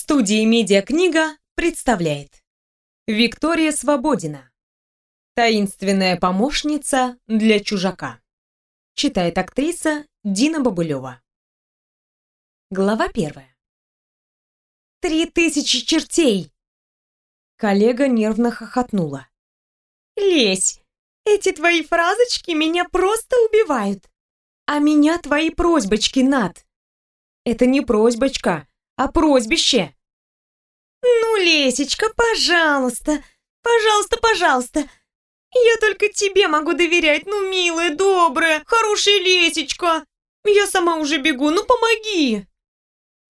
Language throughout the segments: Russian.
Студия «Медиакнига» представляет Виктория Свободина Таинственная помощница для чужака Читает актриса Дина Бабулева Глава первая «Три тысячи чертей!» Коллега нервно хохотнула. «Лесь, эти твои фразочки меня просто убивают. А меня твои просьбочки, Над. Это не просьбочка, а просьбище. Ну, Лесечка, пожалуйста, пожалуйста, пожалуйста. Я только тебе могу доверять, ну, милая, добрая, хорошая Лесечка. Я сама уже бегу, ну помоги.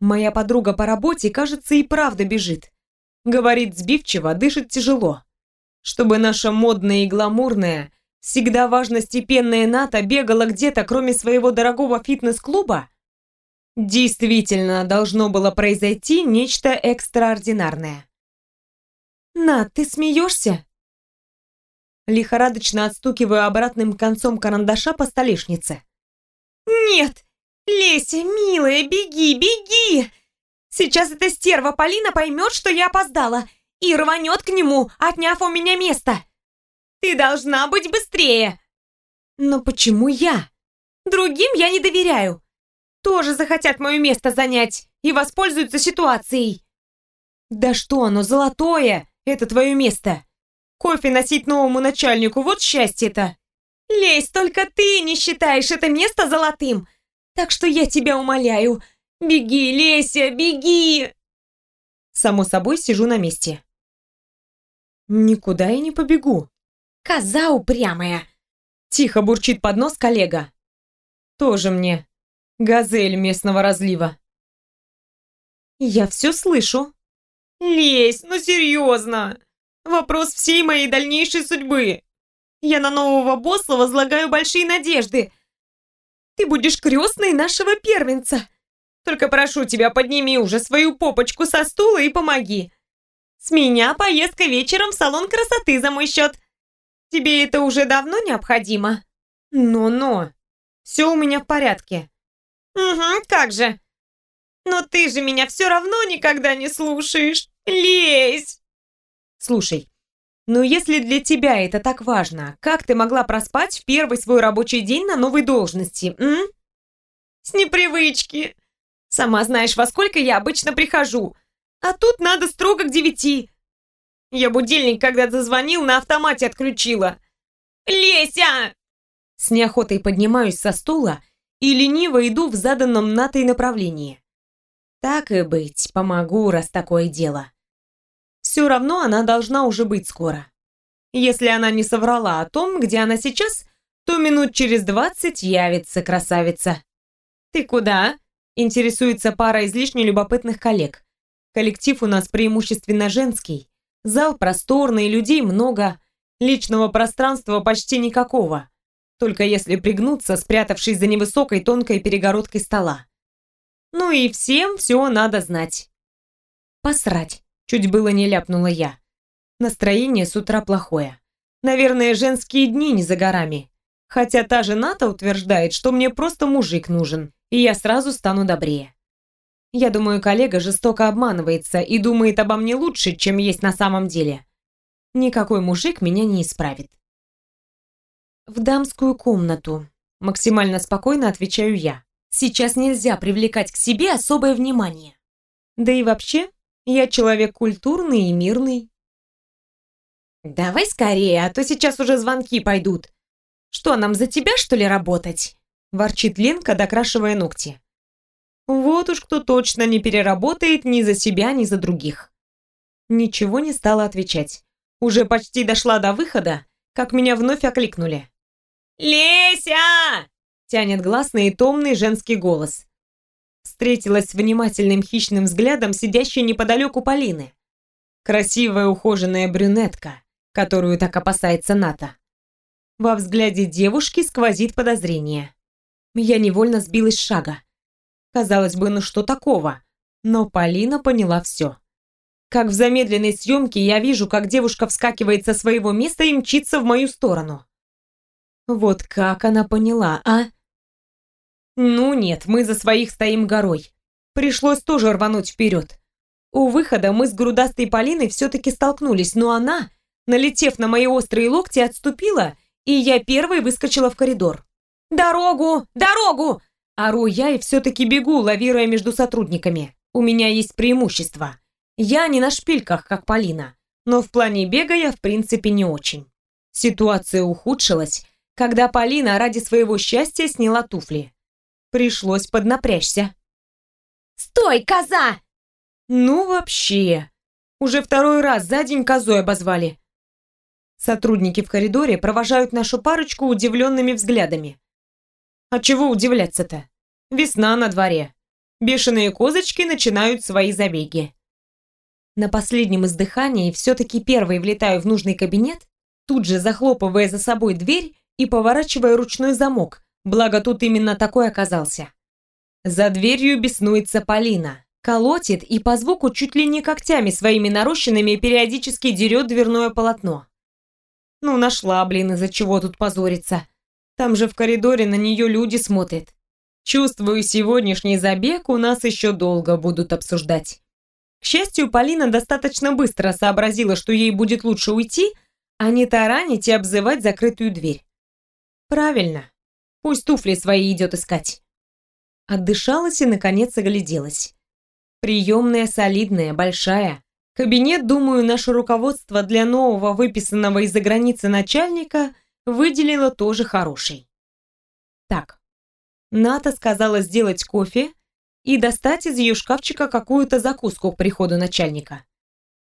Моя подруга по работе, кажется, и правда бежит. Говорит сбивчиво, дышит тяжело чтобы наша модная и гламурная, всегда важно степенная НАТО бегала где-то, кроме своего дорогого фитнес-клуба? Действительно, должно было произойти нечто экстраординарное. «Над, ты смеешься?» Лихорадочно отстукиваю обратным концом карандаша по столешнице. «Нет! Леся, милая, беги, беги! Сейчас эта стерва Полина поймет, что я опоздала, и рванет к нему, отняв у меня место. Ты должна быть быстрее. Но почему я? Другим я не доверяю. Тоже захотят мое место занять и воспользуются ситуацией. Да что оно, золотое, это твое место. Кофе носить новому начальнику, вот счастье-то. Лезь, только ты не считаешь это место золотым. Так что я тебя умоляю, беги, Леся, беги. Само собой, сижу на месте. Никуда я не побегу. Коза упрямая. Тихо бурчит под нос коллега. Тоже мне. Газель местного разлива. Я все слышу. Лезь, ну серьезно. Вопрос всей моей дальнейшей судьбы. Я на нового босса возлагаю большие надежды. Ты будешь крестной нашего первенца. Только прошу тебя, подними уже свою попочку со стула и помоги. С меня поездка вечером в салон красоты за мой счет. Тебе это уже давно необходимо? Но-но. Все у меня в порядке. Угу, как же. Но ты же меня все равно никогда не слушаешь. Лезь. Слушай, ну если для тебя это так важно, как ты могла проспать в первый свой рабочий день на новой должности, м? С непривычки. Сама знаешь, во сколько я обычно прихожу. А тут надо строго к девяти. Я будильник, когда зазвонил, на автомате отключила. Леся! С неохотой поднимаюсь со стула и лениво иду в заданном натой направлении. Так и быть, помогу, раз такое дело. Все равно она должна уже быть скоро. Если она не соврала о том, где она сейчас, то минут через двадцать явится красавица. «Ты куда?» – интересуется пара излишне любопытных коллег. Коллектив у нас преимущественно женский. Зал просторный, людей много. Личного пространства почти никакого. Только если пригнуться, спрятавшись за невысокой тонкой перегородкой стола. Ну и всем все надо знать. Посрать. Чуть было не ляпнула я. Настроение с утра плохое. Наверное, женские дни не за горами. Хотя та же Ната утверждает, что мне просто мужик нужен, и я сразу стану добрее. Я думаю, коллега жестоко обманывается и думает обо мне лучше, чем есть на самом деле. Никакой мужик меня не исправит. В дамскую комнату. Максимально спокойно отвечаю я. Сейчас нельзя привлекать к себе особое внимание. Да и вообще, я человек культурный и мирный. Давай скорее, а то сейчас уже звонки пойдут. Что, нам за тебя, что ли, работать? Ворчит Ленка, докрашивая ногти. Вот уж кто точно не переработает ни за себя, ни за других. Ничего не стала отвечать. Уже почти дошла до выхода, как меня вновь окликнули. «Леся!» — тянет гласный и томный женский голос. Встретилась внимательным хищным взглядом сидящей неподалеку Полины. Красивая ухоженная брюнетка, которую так опасается Ната. Во взгляде девушки сквозит подозрение. Я невольно сбилась с шага. Казалось бы, ну что такого? Но Полина поняла все. Как в замедленной съемке я вижу, как девушка вскакивает со своего места и мчится в мою сторону. Вот как она поняла, а? Ну нет, мы за своих стоим горой. Пришлось тоже рвануть вперед. У выхода мы с грудастой Полиной все-таки столкнулись, но она, налетев на мои острые локти, отступила, и я первой выскочила в коридор. «Дорогу! Дорогу!» Ору я и все-таки бегу, лавируя между сотрудниками. У меня есть преимущество. Я не на шпильках, как Полина, но в плане бега я в принципе не очень. Ситуация ухудшилась, когда Полина ради своего счастья сняла туфли. Пришлось поднапрячься. «Стой, коза!» «Ну вообще! Уже второй раз за день козой обозвали!» Сотрудники в коридоре провожают нашу парочку удивленными взглядами. А чего удивляться-то? Весна на дворе. Бешеные козочки начинают свои забеги. На последнем издыхании все-таки первой влетаю в нужный кабинет, тут же захлопывая за собой дверь и поворачивая ручной замок, благо тут именно такой оказался. За дверью беснуется Полина, колотит и по звуку чуть ли не когтями своими нарощенными периодически дерет дверное полотно. Ну, нашла, блин, из-за чего тут позориться. Там же в коридоре на нее люди смотрят. Чувствую, сегодняшний забег у нас еще долго будут обсуждать. К счастью, Полина достаточно быстро сообразила, что ей будет лучше уйти, а не таранить и обзывать закрытую дверь. Правильно. Пусть туфли свои идет искать. Отдышалась и, наконец, огляделась. Приемная солидная, большая. Кабинет, думаю, наше руководство для нового выписанного из-за границы начальника выделило тоже хороший. Так, Ната сказала сделать кофе и достать из ее шкафчика какую-то закуску к приходу начальника.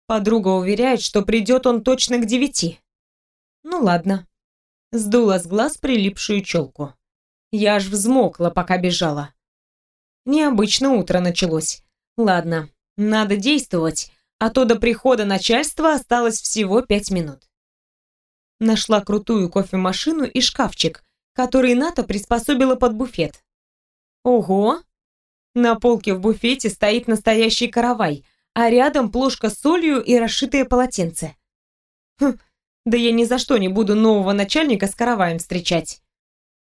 Подруга уверяет, что придет он точно к девяти. Ну ладно. Сдула с глаз прилипшую челку. Я аж взмокла, пока бежала. Необычно утро началось. Ладно, надо действовать, а то до прихода начальства осталось всего пять минут. Нашла крутую кофемашину и шкафчик, который Ната приспособила под буфет. Ого! На полке в буфете стоит настоящий каравай, а рядом плошка с солью и расшитое полотенце. Хм, да я ни за что не буду нового начальника с караваем встречать.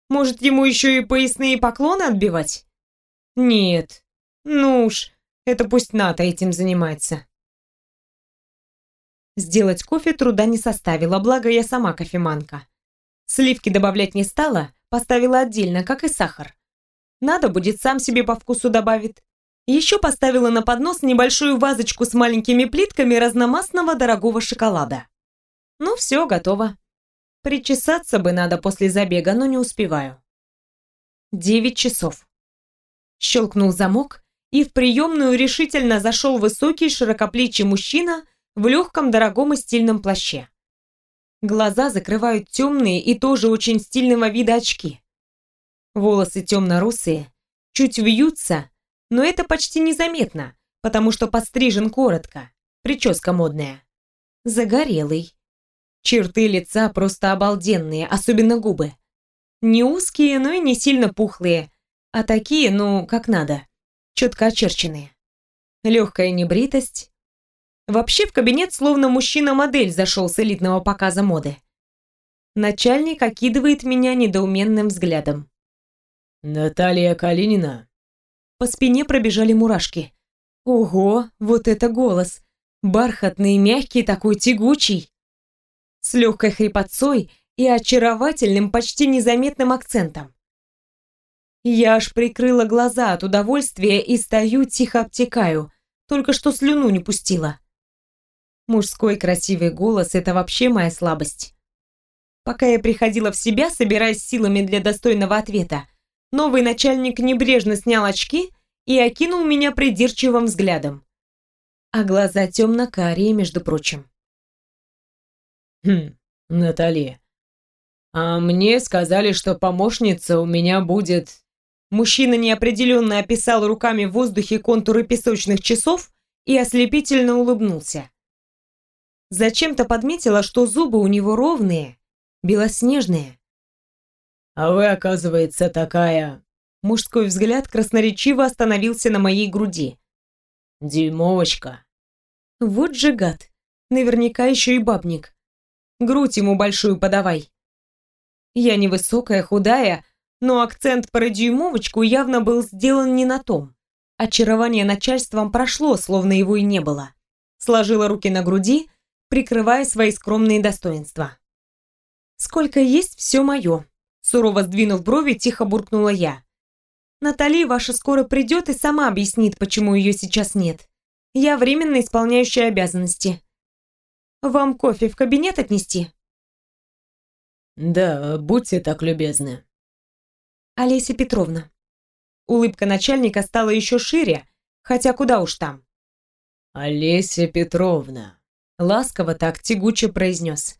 Может, ему еще и поясные поклоны отбивать? Нет. Ну уж, это пусть Ната этим занимается. Сделать кофе труда не составило, благо я сама кофеманка. Сливки добавлять не стала, поставила отдельно, как и сахар. Надо будет, сам себе по вкусу добавит. Еще поставила на поднос небольшую вазочку с маленькими плитками разномастного дорогого шоколада. Ну все, готово. Причесаться бы надо после забега, но не успеваю. Девять часов. Щелкнул замок, и в приемную решительно зашел высокий широкоплечий мужчина в легком дорогом и стильном плаще. Глаза закрывают темные и тоже очень стильного вида очки. Волосы темно-русые, чуть вьются, но это почти незаметно, потому что подстрижен коротко, прическа модная. Загорелый. Черты лица просто обалденные, особенно губы. Не узкие, но и не сильно пухлые, а такие, ну, как надо, четко очерченные. Легкая небритость. Вообще в кабинет словно мужчина-модель зашел с элитного показа моды. Начальник окидывает меня недоуменным взглядом. «Наталья Калинина?» По спине пробежали мурашки. Ого, вот это голос! Бархатный, мягкий, такой тягучий. С легкой хрипотцой и очаровательным, почти незаметным акцентом. Я аж прикрыла глаза от удовольствия и стою, тихо обтекаю. Только что слюну не пустила. Мужской красивый голос — это вообще моя слабость. Пока я приходила в себя, собираясь силами для достойного ответа, новый начальник небрежно снял очки и окинул меня придирчивым взглядом. А глаза темно-карие, между прочим. «Хм, Натали, а мне сказали, что помощница у меня будет Мужчина неопределенно описал руками в воздухе контуры песочных часов и ослепительно улыбнулся. Зачем-то подметила, что зубы у него ровные, белоснежные. «А вы, оказывается, такая...» Мужской взгляд красноречиво остановился на моей груди. «Дюймовочка». Вот же гад. Наверняка еще и бабник. Грудь ему большую подавай. Я невысокая, худая, но акцент про дюймовочку явно был сделан не на том. Очарование начальством прошло, словно его и не было. Сложила руки на груди, прикрывая свои скромные достоинства. «Сколько есть, все мое», — сурово сдвинув брови, тихо буркнула я. «Натали ваша скоро придет и сама объяснит, почему ее сейчас нет. Я временно исполняющая обязанности. Вам кофе в кабинет отнести?» «Да, будьте так любезны». «Олеся Петровна». Улыбка начальника стала еще шире, хотя куда уж там. «Олеся Петровна», — ласково так тягуче произнес.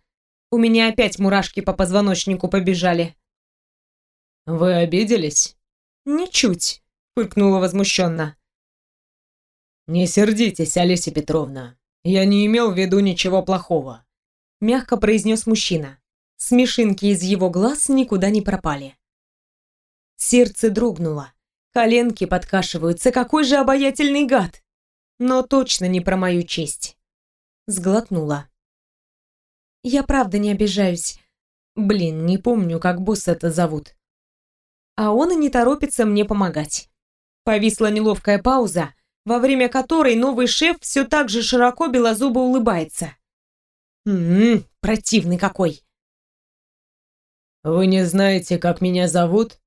У меня опять мурашки по позвоночнику побежали. «Вы обиделись?» «Ничуть», — фыркнула возмущенно. «Не сердитесь, Олеся Петровна. Я не имел в виду ничего плохого», — мягко произнес мужчина. Смешинки из его глаз никуда не пропали. Сердце дрогнуло. Коленки подкашиваются. Какой же обаятельный гад! Но точно не про мою честь. Сглотнула. Я правда не обижаюсь. Блин, не помню, как босс это зовут. А он и не торопится мне помогать. Повисла неловкая пауза, во время которой новый шеф все так же широко белозубо улыбается. Ммм, противный какой. «Вы не знаете, как меня зовут?»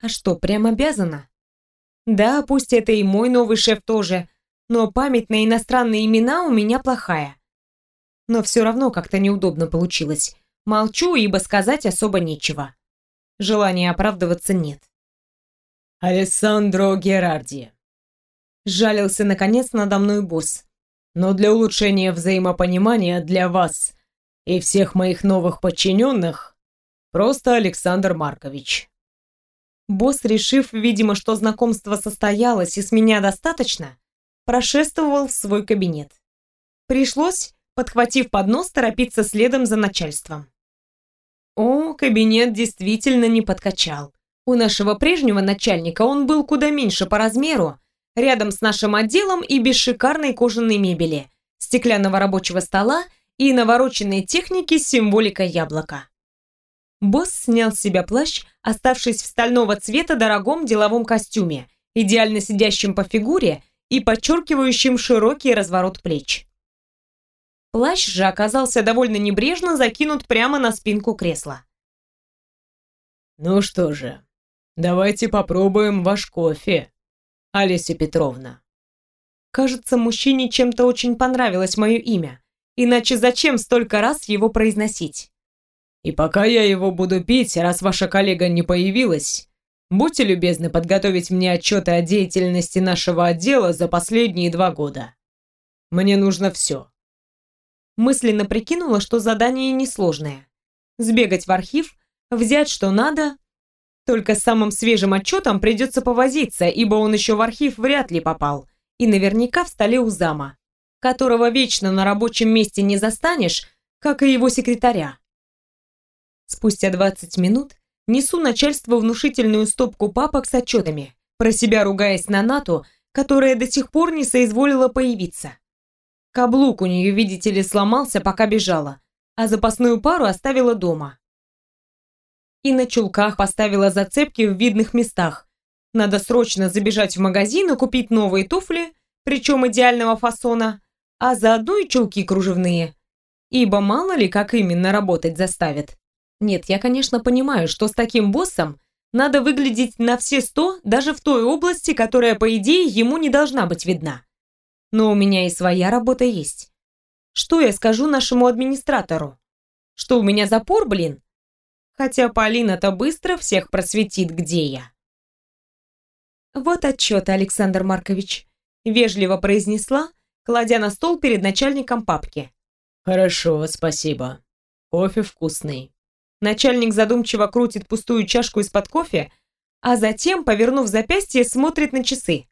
«А что, прям обязана?» «Да, пусть это и мой новый шеф тоже, но память на иностранные имена у меня плохая. Но все равно как-то неудобно получилось. Молчу, ибо сказать особо нечего. Желания оправдываться нет». «Алессандро Герарди», Жалился, наконец, надо мной босс. «Но для улучшения взаимопонимания для вас и всех моих новых подчиненных просто Александр Маркович». Босс, решив, видимо, что знакомство состоялось и с меня достаточно, прошествовал в свой кабинет. Пришлось, подхватив поднос, торопиться следом за начальством. О, кабинет действительно не подкачал. У нашего прежнего начальника он был куда меньше по размеру, рядом с нашим отделом и без шикарной кожаной мебели, стеклянного рабочего стола и навороченной техники с символикой яблока. Босс снял с себя плащ, оставшись в стального цвета дорогом деловом костюме, идеально сидящем по фигуре и подчеркивающим широкий разворот плеч. Плащ же оказался довольно небрежно закинут прямо на спинку кресла. «Ну что же, давайте попробуем ваш кофе», Олеся Петровна. Кажется, мужчине чем-то очень понравилось мое имя. Иначе зачем столько раз его произносить? И пока я его буду пить, раз ваша коллега не появилась, будьте любезны подготовить мне отчеты о деятельности нашего отдела за последние два года. Мне нужно все. Мысленно прикинула, что задание несложное. Сбегать в архив, взять что надо, только с самым свежим отчетом придется повозиться, ибо он еще в архив вряд ли попал. И наверняка в столе у зама, которого вечно на рабочем месте не застанешь, как и его секретаря. Спустя 20 минут несу начальству внушительную стопку папок с отчетами, про себя ругаясь на Нату, которая до сих пор не соизволила появиться. Каблук у нее, видите ли, сломался, пока бежала, а запасную пару оставила дома и на чулках поставила зацепки в видных местах. Надо срочно забежать в магазин и купить новые туфли, причем идеального фасона, а заодно и чулки кружевные. Ибо мало ли, как именно работать заставят. Нет, я, конечно, понимаю, что с таким боссом надо выглядеть на все сто, даже в той области, которая, по идее, ему не должна быть видна. Но у меня и своя работа есть. Что я скажу нашему администратору? Что у меня запор, блин? Хотя Полина-то быстро всех просветит, где я. «Вот отчет, Александр Маркович», — вежливо произнесла, кладя на стол перед начальником папки. «Хорошо, спасибо. Кофе вкусный». Начальник задумчиво крутит пустую чашку из-под кофе, а затем, повернув запястье, смотрит на часы.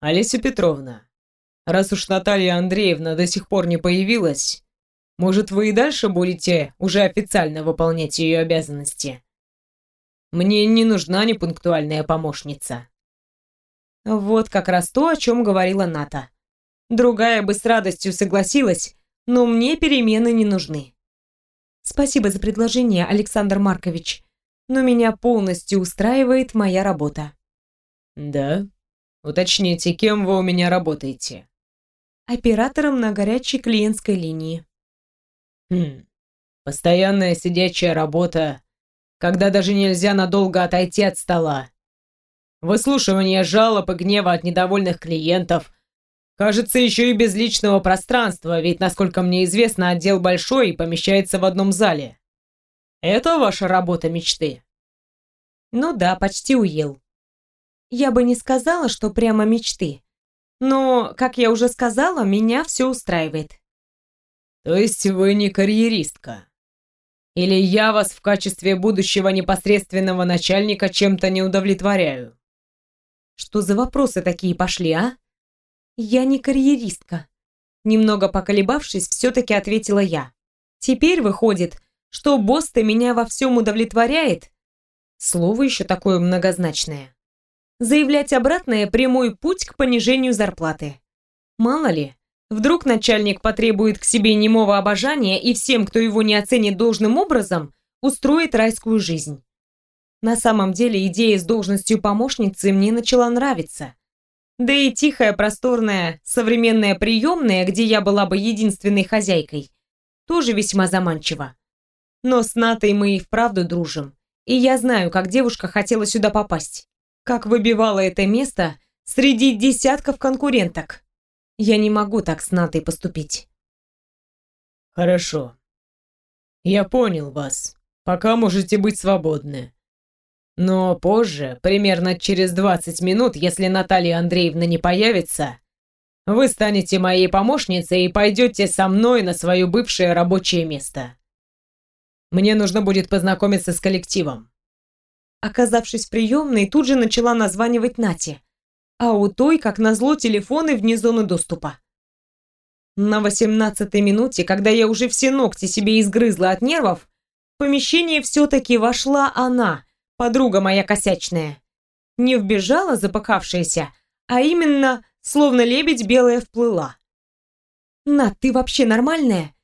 «Олеся Петровна, раз уж Наталья Андреевна до сих пор не появилась, может, вы и дальше будете уже официально выполнять ее обязанности? Мне не нужна непунктуальная помощница. Вот как раз то, о чем говорила Ната. Другая бы с радостью согласилась, но мне перемены не нужны. Спасибо за предложение, Александр Маркович, но меня полностью устраивает моя работа. Да? Уточните, кем вы у меня работаете? Оператором на горячей клиентской линии. Хм. Постоянная сидячая работа, когда даже нельзя надолго отойти от стола. Выслушивание жалоб и гнева от недовольных клиентов. Кажется, еще и без личного пространства, ведь, насколько мне известно, отдел большой и помещается в одном зале. Это ваша работа мечты? Ну да, почти уел. Я бы не сказала, что прямо мечты. Но, как я уже сказала, меня все устраивает. То есть вы не карьеристка? Или я вас в качестве будущего непосредственного начальника чем-то не удовлетворяю? Что за вопросы такие пошли, а? Я не карьеристка. Немного поколебавшись, все-таки ответила я. Теперь выходит, что босс-то меня во всем удовлетворяет. Слово еще такое многозначное. Заявлять обратное – прямой путь к понижению зарплаты. Мало ли, вдруг начальник потребует к себе немого обожания и всем, кто его не оценит должным образом, устроит райскую жизнь. На самом деле идея с должностью помощницы мне начала нравиться. Да и тихая, просторная, современная приемная, где я была бы единственной хозяйкой, тоже весьма заманчива. Но с Натой мы и вправду дружим, и я знаю, как девушка хотела сюда попасть как выбивала это место среди десятков конкуренток. Я не могу так с Натой поступить. Хорошо. Я понял вас. Пока можете быть свободны. Но позже, примерно через 20 минут, если Наталья Андреевна не появится, вы станете моей помощницей и пойдете со мной на свое бывшее рабочее место. Мне нужно будет познакомиться с коллективом. Оказавшись в приемной, тут же начала названивать Нате. А у той, как назло, телефоны вне зоны доступа. На восемнадцатой минуте, когда я уже все ногти себе изгрызла от нервов, в помещение все-таки вошла она, подруга моя косячная. Не вбежала запахавшаяся, а именно, словно лебедь белая вплыла. «Над, ты вообще нормальная?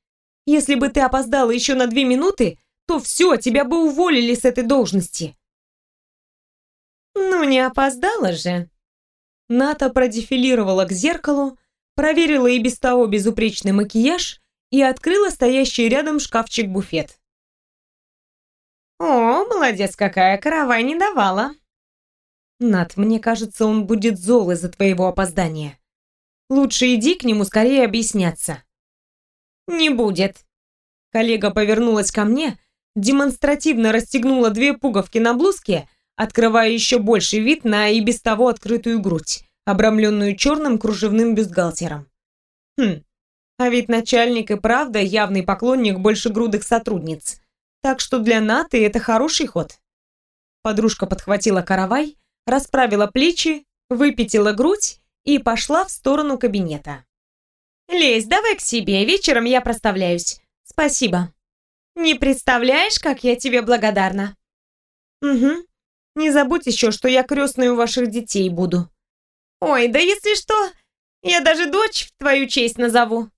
Если бы ты опоздала еще на две минуты, то все, тебя бы уволили с этой должности». «Ну, не опоздала же!» Ната продефилировала к зеркалу, проверила и без того безупречный макияж и открыла стоящий рядом шкафчик-буфет. «О, молодец какая, каравай не давала!» «Нат, мне кажется, он будет зол из-за твоего опоздания. Лучше иди к нему скорее объясняться». «Не будет!» Коллега повернулась ко мне, демонстративно расстегнула две пуговки на блузке открывая еще больший вид на и без того открытую грудь, обрамленную черным кружевным бюстгальтером. Хм, а ведь начальник и правда явный поклонник большегрудых сотрудниц, так что для Наты это хороший ход. Подружка подхватила каравай, расправила плечи, выпятила грудь и пошла в сторону кабинета. «Лезь, давай к себе, вечером я проставляюсь. Спасибо. Не представляешь, как я тебе благодарна». «Угу, не забудь еще, что я крестной у ваших детей буду. Ой, да если что, я даже дочь в твою честь назову.